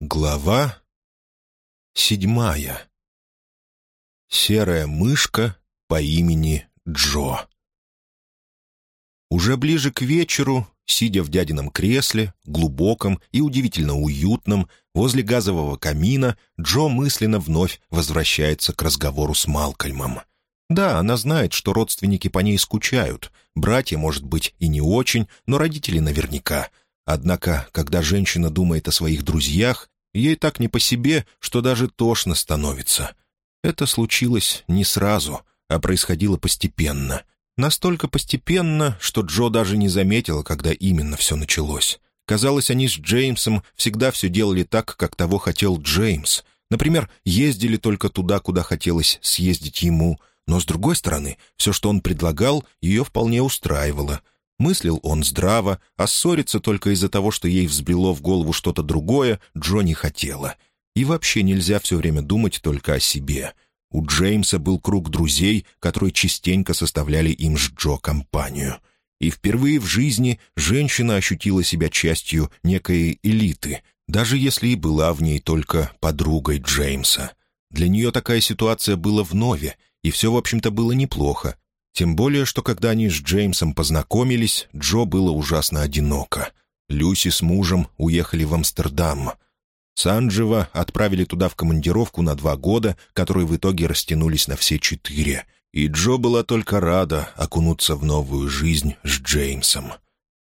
Глава седьмая. Серая мышка по имени Джо. Уже ближе к вечеру, сидя в дядином кресле, глубоком и удивительно уютном, возле газового камина, Джо мысленно вновь возвращается к разговору с Малкольмом. Да, она знает, что родственники по ней скучают, братья, может быть, и не очень, но родители наверняка — Однако, когда женщина думает о своих друзьях, Ей так не по себе, что даже тошно становится. Это случилось не сразу, а происходило постепенно. Настолько постепенно, что Джо даже не заметила, когда именно все началось. Казалось, они с Джеймсом всегда все делали так, как того хотел Джеймс. Например, ездили только туда, куда хотелось съездить ему. Но, с другой стороны, все, что он предлагал, ее вполне устраивало — Мыслил он здраво, а ссориться только из-за того, что ей взбрело в голову что-то другое, Джо не хотела. И вообще нельзя все время думать только о себе. У Джеймса был круг друзей, которые частенько составляли им с Джо компанию. И впервые в жизни женщина ощутила себя частью некой элиты, даже если и была в ней только подругой Джеймса. Для нее такая ситуация была вновь, и все, в общем-то, было неплохо, тем более, что когда они с Джеймсом познакомились, Джо было ужасно одиноко. Люси с мужем уехали в Амстердам. Санджева отправили туда в командировку на два года, которые в итоге растянулись на все четыре. И Джо была только рада окунуться в новую жизнь с Джеймсом.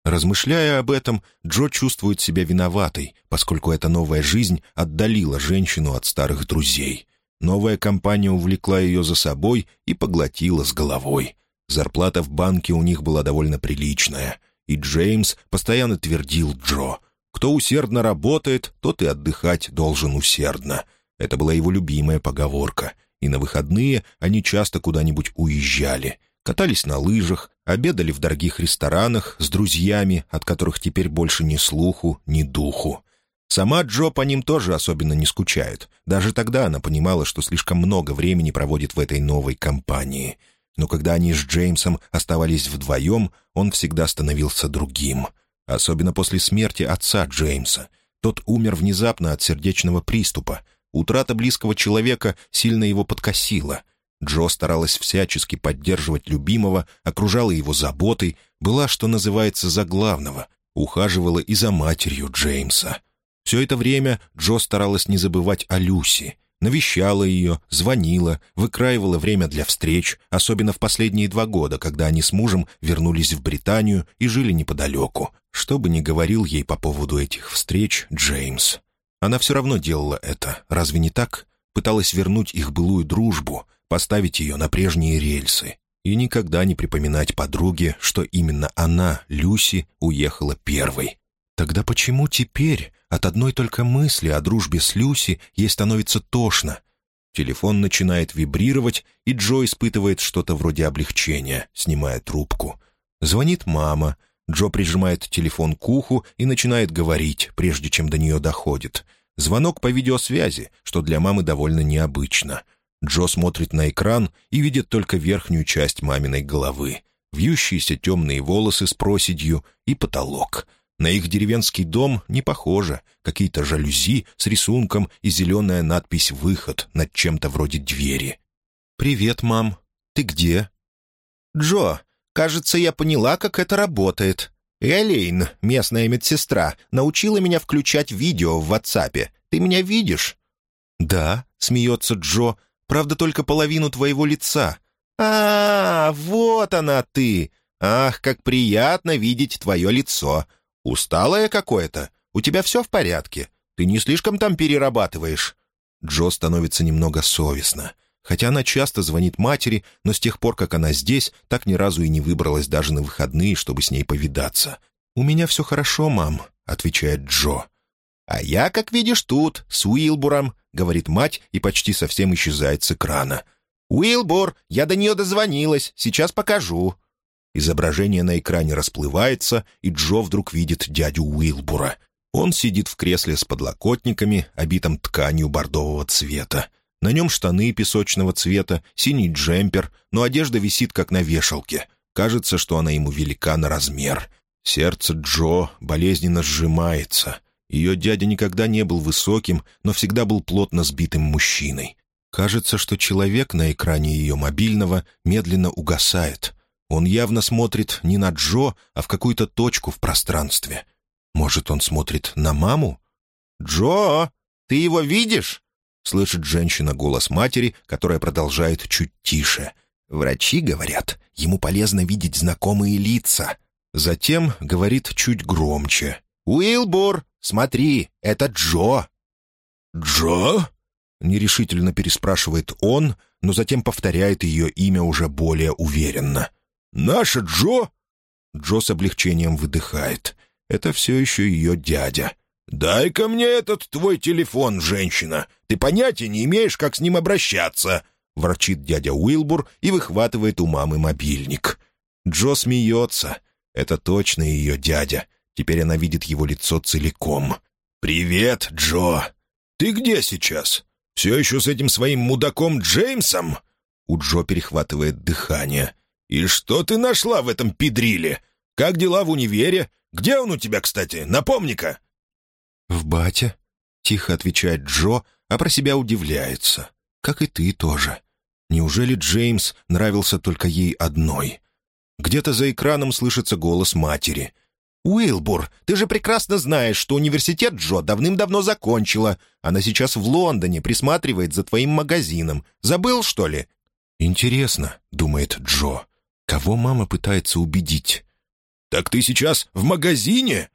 Размышляя об этом, Джо чувствует себя виноватой, поскольку эта новая жизнь отдалила женщину от старых друзей. Новая компания увлекла ее за собой и поглотила с головой. Зарплата в банке у них была довольно приличная, и Джеймс постоянно твердил Джо, «Кто усердно работает, тот и отдыхать должен усердно». Это была его любимая поговорка, и на выходные они часто куда-нибудь уезжали, катались на лыжах, обедали в дорогих ресторанах с друзьями, от которых теперь больше ни слуху, ни духу. Сама Джо по ним тоже особенно не скучает. Даже тогда она понимала, что слишком много времени проводит в этой новой компании. Но когда они с Джеймсом оставались вдвоем, он всегда становился другим. Особенно после смерти отца Джеймса. Тот умер внезапно от сердечного приступа. Утрата близкого человека сильно его подкосила. Джо старалась всячески поддерживать любимого, окружала его заботой, была, что называется, за главного, ухаживала и за матерью Джеймса. Все это время Джо старалась не забывать о Люси. Навещала ее, звонила, выкраивала время для встреч, особенно в последние два года, когда они с мужем вернулись в Британию и жили неподалеку. Что бы ни говорил ей по поводу этих встреч Джеймс. Она все равно делала это, разве не так? Пыталась вернуть их былую дружбу, поставить ее на прежние рельсы и никогда не припоминать подруге, что именно она, Люси, уехала первой. Тогда почему теперь от одной только мысли о дружбе с Люси ей становится тошно? Телефон начинает вибрировать, и Джо испытывает что-то вроде облегчения, снимая трубку. Звонит мама. Джо прижимает телефон к уху и начинает говорить, прежде чем до нее доходит. Звонок по видеосвязи, что для мамы довольно необычно. Джо смотрит на экран и видит только верхнюю часть маминой головы. Вьющиеся темные волосы с проседью и потолок — на их деревенский дом не похоже. Какие-то жалюзи с рисунком и зеленая надпись «Выход» над чем-то вроде двери. «Привет, мам. Ты где?» «Джо, кажется, я поняла, как это работает. Элейн, местная медсестра, научила меня включать видео в WhatsApp. Ты меня видишь?» «Да», — смеется Джо, — «правда, только половину твоего лица». «А, -а, -а вот она ты! Ах, как приятно видеть твое лицо. «Усталое какое-то? У тебя все в порядке? Ты не слишком там перерабатываешь?» Джо становится немного совестно. Хотя она часто звонит матери, но с тех пор, как она здесь, так ни разу и не выбралась даже на выходные, чтобы с ней повидаться. «У меня все хорошо, мам», — отвечает Джо. «А я, как видишь, тут, с Уилбуром», — говорит мать и почти совсем исчезает с экрана. «Уилбур, я до нее дозвонилась, сейчас покажу». Изображение на экране расплывается, и Джо вдруг видит дядю Уилбура. Он сидит в кресле с подлокотниками, обитым тканью бордового цвета. На нем штаны песочного цвета, синий джемпер, но одежда висит как на вешалке. Кажется, что она ему велика на размер. Сердце Джо болезненно сжимается. Ее дядя никогда не был высоким, но всегда был плотно сбитым мужчиной. Кажется, что человек на экране ее мобильного медленно угасает. Он явно смотрит не на Джо, а в какую-то точку в пространстве. Может, он смотрит на маму? «Джо, ты его видишь?» — слышит женщина голос матери, которая продолжает чуть тише. «Врачи говорят, ему полезно видеть знакомые лица». Затем говорит чуть громче. «Уилбур, смотри, это Джо!» «Джо?» — нерешительно переспрашивает он, но затем повторяет ее имя уже более уверенно. «Наша Джо?» Джо с облегчением выдыхает. Это все еще ее дядя. «Дай-ка мне этот твой телефон, женщина. Ты понятия не имеешь, как с ним обращаться», — ворчит дядя Уилбур и выхватывает у мамы мобильник. Джо смеется. Это точно ее дядя. Теперь она видит его лицо целиком. «Привет, Джо. Ты где сейчас? Все еще с этим своим мудаком Джеймсом?» У Джо перехватывает дыхание. «И что ты нашла в этом педриле? Как дела в универе? Где он у тебя, кстати? Напомни-ка!» «В бате», — тихо отвечает Джо, а про себя удивляется. «Как и ты тоже. Неужели Джеймс нравился только ей одной?» Где-то за экраном слышится голос матери. «Уилбур, ты же прекрасно знаешь, что университет Джо давным-давно закончила. Она сейчас в Лондоне, присматривает за твоим магазином. Забыл, что ли?» «Интересно», — думает Джо, — «кого мама пытается убедить?» «Так ты сейчас в магазине?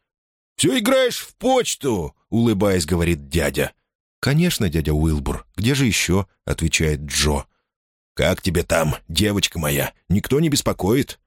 Все играешь в почту?» — улыбаясь, говорит дядя. «Конечно, дядя Уилбур. Где же еще?» — отвечает Джо. «Как тебе там, девочка моя? Никто не беспокоит?»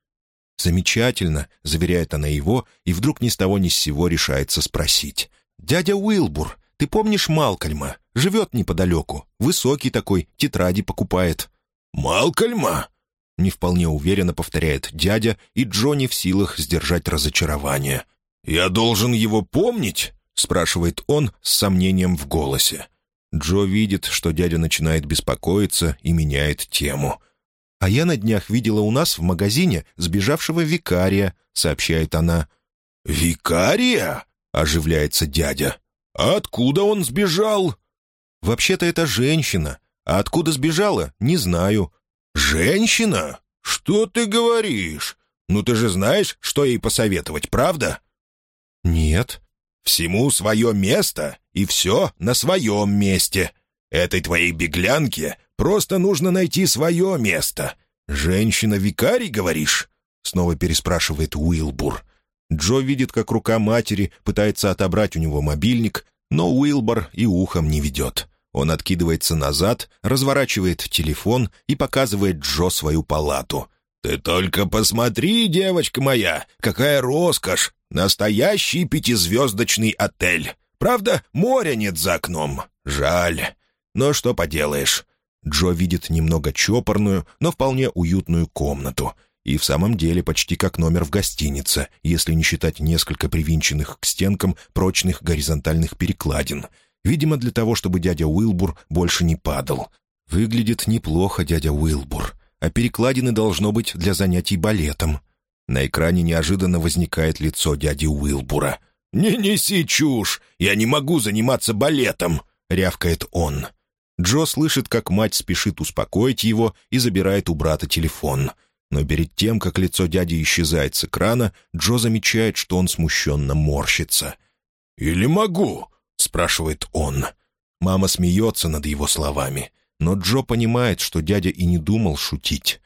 «Замечательно», — заверяет она его, и вдруг ни с того ни с сего решается спросить. «Дядя Уилбур, ты помнишь Малкольма? Живет неподалеку. Высокий такой, тетради покупает». «Малкольма?» — не вполне уверенно повторяет дядя, и Джонни в силах сдержать разочарование. «Я должен его помнить?» — спрашивает он с сомнением в голосе. Джо видит, что дядя начинает беспокоиться и меняет тему — «А я на днях видела у нас в магазине сбежавшего викария», — сообщает она. «Викария?» — оживляется дядя. «А откуда он сбежал?» «Вообще-то это женщина. А откуда сбежала, не знаю». «Женщина? Что ты говоришь? Ну ты же знаешь, что ей посоветовать, правда?» «Нет». «Всему свое место, и все на своем месте. Этой твоей беглянке Просто нужно найти свое место. Женщина-викарий, говоришь?» Снова переспрашивает Уилбур. Джо видит, как рука матери пытается отобрать у него мобильник, но Уилбор и ухом не ведет. Он откидывается назад, разворачивает телефон и показывает Джо свою палату. «Ты только посмотри, девочка моя, какая роскошь! Настоящий пятизвездочный отель! Правда, моря нет за окном. Жаль. Но что поделаешь, Джо видит немного чопорную, но вполне уютную комнату. И в самом деле почти как номер в гостинице, если не считать несколько привинченных к стенкам прочных горизонтальных перекладин. Видимо, для того, чтобы дядя Уилбур больше не падал. Выглядит неплохо дядя Уилбур, а перекладины должно быть для занятий балетом. На экране неожиданно возникает лицо дяди Уилбура. «Не неси чушь! Я не могу заниматься балетом!» — рявкает он. Джо слышит, как мать спешит успокоить его и забирает у брата телефон. Но перед тем, как лицо дяди исчезает с экрана, Джо замечает, что он смущенно морщится. «Или могу?» — спрашивает он. Мама смеется над его словами, но Джо понимает, что дядя и не думал шутить.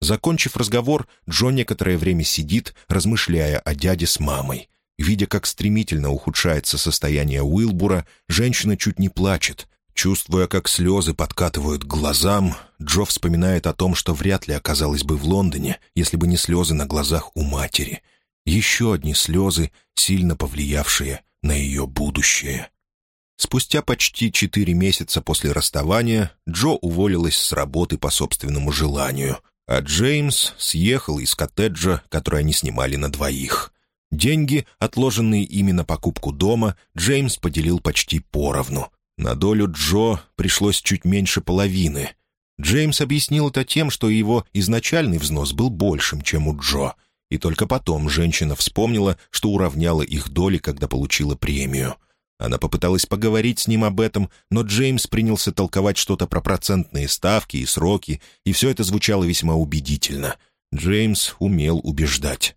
Закончив разговор, Джо некоторое время сидит, размышляя о дяде с мамой. Видя, как стремительно ухудшается состояние Уилбура, женщина чуть не плачет, Чувствуя, как слезы подкатывают к глазам, Джо вспоминает о том, что вряд ли оказалась бы в Лондоне, если бы не слезы на глазах у матери. Еще одни слезы, сильно повлиявшие на ее будущее. Спустя почти четыре месяца после расставания Джо уволилась с работы по собственному желанию, а Джеймс съехал из коттеджа, который они снимали на двоих. Деньги, отложенные ими на покупку дома, Джеймс поделил почти поровну — на долю Джо пришлось чуть меньше половины. Джеймс объяснил это тем, что его изначальный взнос был большим, чем у Джо, и только потом женщина вспомнила, что уравняла их доли, когда получила премию. Она попыталась поговорить с ним об этом, но Джеймс принялся толковать что-то про процентные ставки и сроки, и все это звучало весьма убедительно. Джеймс умел убеждать.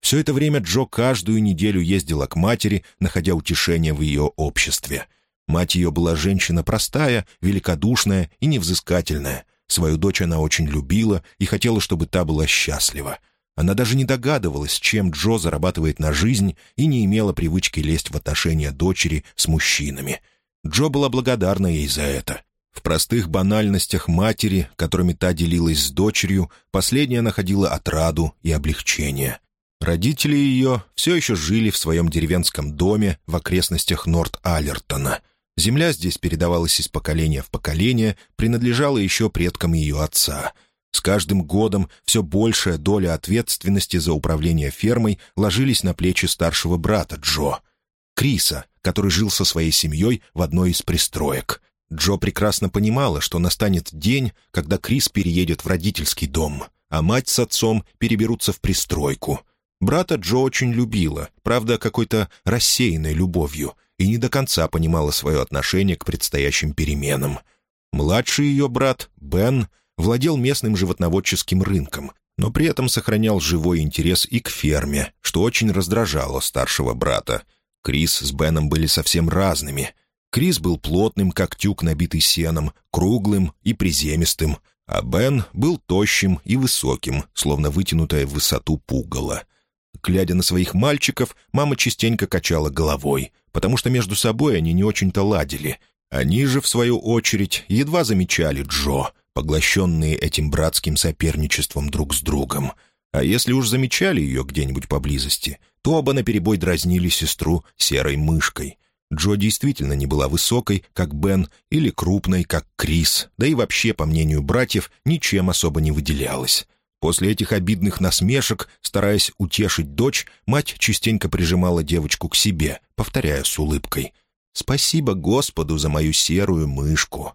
Все это время Джо каждую неделю ездила к матери, находя утешение в ее обществе. Мать ее была женщина простая, великодушная и невзыскательная. Свою дочь она очень любила и хотела, чтобы та была счастлива. Она даже не догадывалась, чем Джо зарабатывает на жизнь, и не имела привычки лезть в отношения дочери с мужчинами. Джо была благодарна ей за это. В простых банальностях матери, которыми та делилась с дочерью, последняя находила отраду и облегчение. Родители ее все еще жили в своем деревенском доме в окрестностях Норт-Аллертона. Земля здесь передавалась из поколения в поколение, принадлежала еще предкам ее отца — с каждым годом все большая доля ответственности за управление фермой ложились на плечи старшего брата Джо, Криса, который жил со своей семьей в одной из пристроек. Джо прекрасно понимала, что настанет день, когда Крис переедет в родительский дом, а мать с отцом переберутся в пристройку. Брата Джо очень любила, правда, какой-то рассеянной любовью, и не до конца понимала свое отношение к предстоящим переменам. Младший ее брат, Бен, — владел местным животноводческим рынком, но при этом сохранял живой интерес и к ферме, что очень раздражало старшего брата. Крис с Беном были совсем разными. Крис был плотным, как тюк, набитый сеном, круглым и приземистым, а Бен был тощим и высоким, словно вытянутая в высоту пугало. Глядя на своих мальчиков, мама частенько качала головой, потому что между собой они не очень-то ладили. Они же, в свою очередь, едва замечали Джо — поглощенные этим братским соперничеством друг с другом. А если уж замечали ее где-нибудь поблизости, то оба наперебой дразнили сестру серой мышкой. Джо действительно не была высокой, как Бен, или крупной, как Крис, да и вообще, по мнению братьев, ничем особо не выделялась. После этих обидных насмешек, стараясь утешить дочь, мать частенько прижимала девочку к себе, повторяя с улыбкой «Спасибо Господу за мою серую мышку».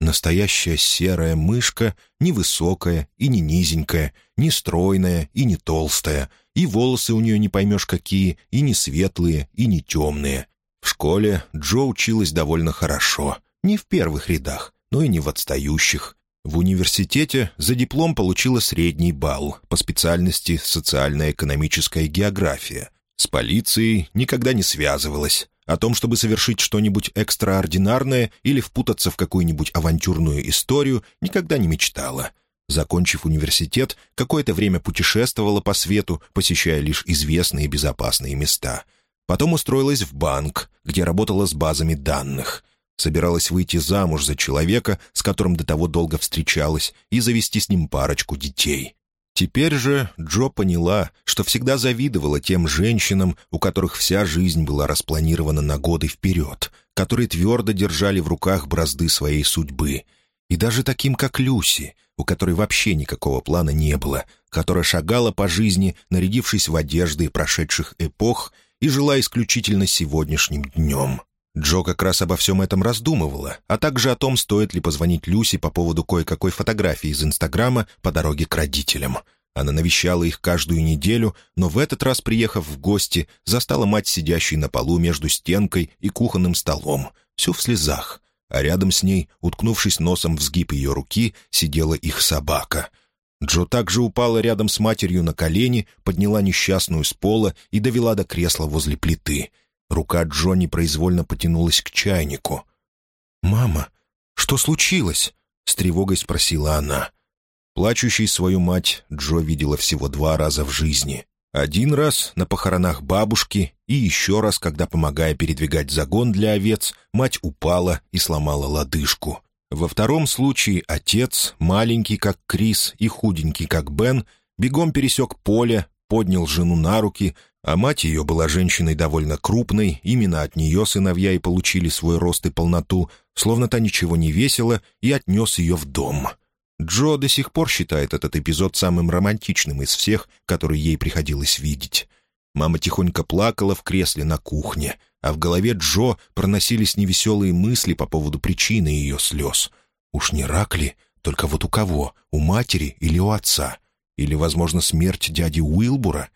Настоящая серая мышка, невысокая и не низенькая, не стройная и не толстая, и волосы у нее не поймешь какие, и не светлые, и не темные. В школе Джо училась довольно хорошо, не в первых рядах, но и не в отстающих. В университете за диплом получила средний балл по специальности социально-экономическая география. С полицией никогда не связывалась, о том, чтобы совершить что-нибудь экстраординарное или впутаться в какую-нибудь авантюрную историю, никогда не мечтала. Закончив университет, какое-то время путешествовала по свету, посещая лишь известные безопасные места. Потом устроилась в банк, где работала с базами данных. Собиралась выйти замуж за человека, с которым до того долго встречалась, и завести с ним парочку детей. Теперь же Джо поняла, что всегда завидовала тем женщинам, у которых вся жизнь была распланирована на годы вперед, которые твердо держали в руках бразды своей судьбы. И даже таким, как Люси, у которой вообще никакого плана не было, которая шагала по жизни, нарядившись в одежды прошедших эпох и жила исключительно сегодняшним днем. Джо как раз обо всем этом раздумывала, а также о том, стоит ли позвонить Люси по поводу кое-какой фотографии из Инстаграма по дороге к родителям. Она навещала их каждую неделю, но в этот раз, приехав в гости, застала мать, сидящей на полу между стенкой и кухонным столом, всю в слезах, а рядом с ней, уткнувшись носом в сгиб ее руки, сидела их собака. Джо также упала рядом с матерью на колени, подняла несчастную с пола и довела до кресла возле плиты — Рука Джо непроизвольно потянулась к чайнику. «Мама, что случилось?» — с тревогой спросила она. Плачущей свою мать Джо видела всего два раза в жизни. Один раз на похоронах бабушки и еще раз, когда, помогая передвигать загон для овец, мать упала и сломала лодыжку. Во втором случае отец, маленький как Крис и худенький как Бен, бегом пересек поле, поднял жену на руки, а мать ее была женщиной довольно крупной, именно от нее сыновья и получили свой рост и полноту, словно та ничего не весила, и отнес ее в дом. Джо до сих пор считает этот эпизод самым романтичным из всех, которые ей приходилось видеть. Мама тихонько плакала в кресле на кухне, а в голове Джо проносились невеселые мысли по поводу причины ее слез. Уж не рак ли? Только вот у кого? У матери или у отца? Или, возможно, смерть дяди Уилбура?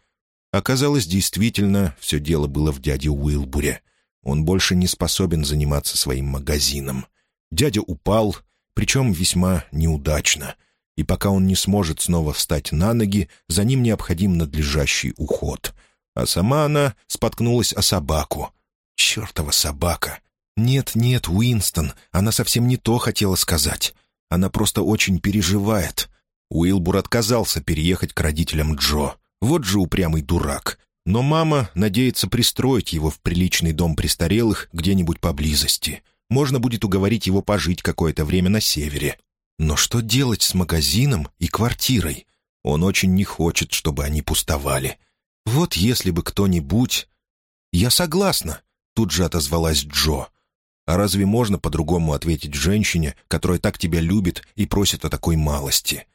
Оказалось, действительно, все дело было в дяде Уилбуре. Он больше не способен заниматься своим магазином. Дядя упал, причем весьма неудачно. И пока он не сможет снова встать на ноги, за ним необходим надлежащий уход. А сама она споткнулась о собаку. Чертова собака! Нет-нет, Уинстон, она совсем не то хотела сказать. Она просто очень переживает. Уилбур отказался переехать к родителям Джо. Вот же упрямый дурак. Но мама надеется пристроить его в приличный дом престарелых где-нибудь поблизости. Можно будет уговорить его пожить какое-то время на севере. Но что делать с магазином и квартирой? Он очень не хочет, чтобы они пустовали. Вот если бы кто-нибудь... «Я согласна», — тут же отозвалась Джо. «А разве можно по-другому ответить женщине, которая так тебя любит и просит о такой малости?»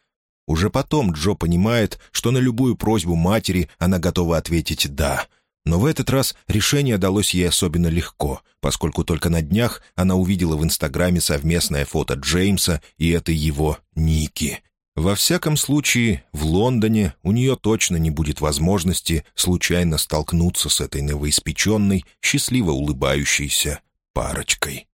Уже потом Джо понимает, что на любую просьбу матери она готова ответить «да». Но в этот раз решение далось ей особенно легко, поскольку только на днях она увидела в Инстаграме совместное фото Джеймса и это его Ники. Во всяком случае, в Лондоне у нее точно не будет возможности случайно столкнуться с этой новоиспеченной, счастливо улыбающейся парочкой.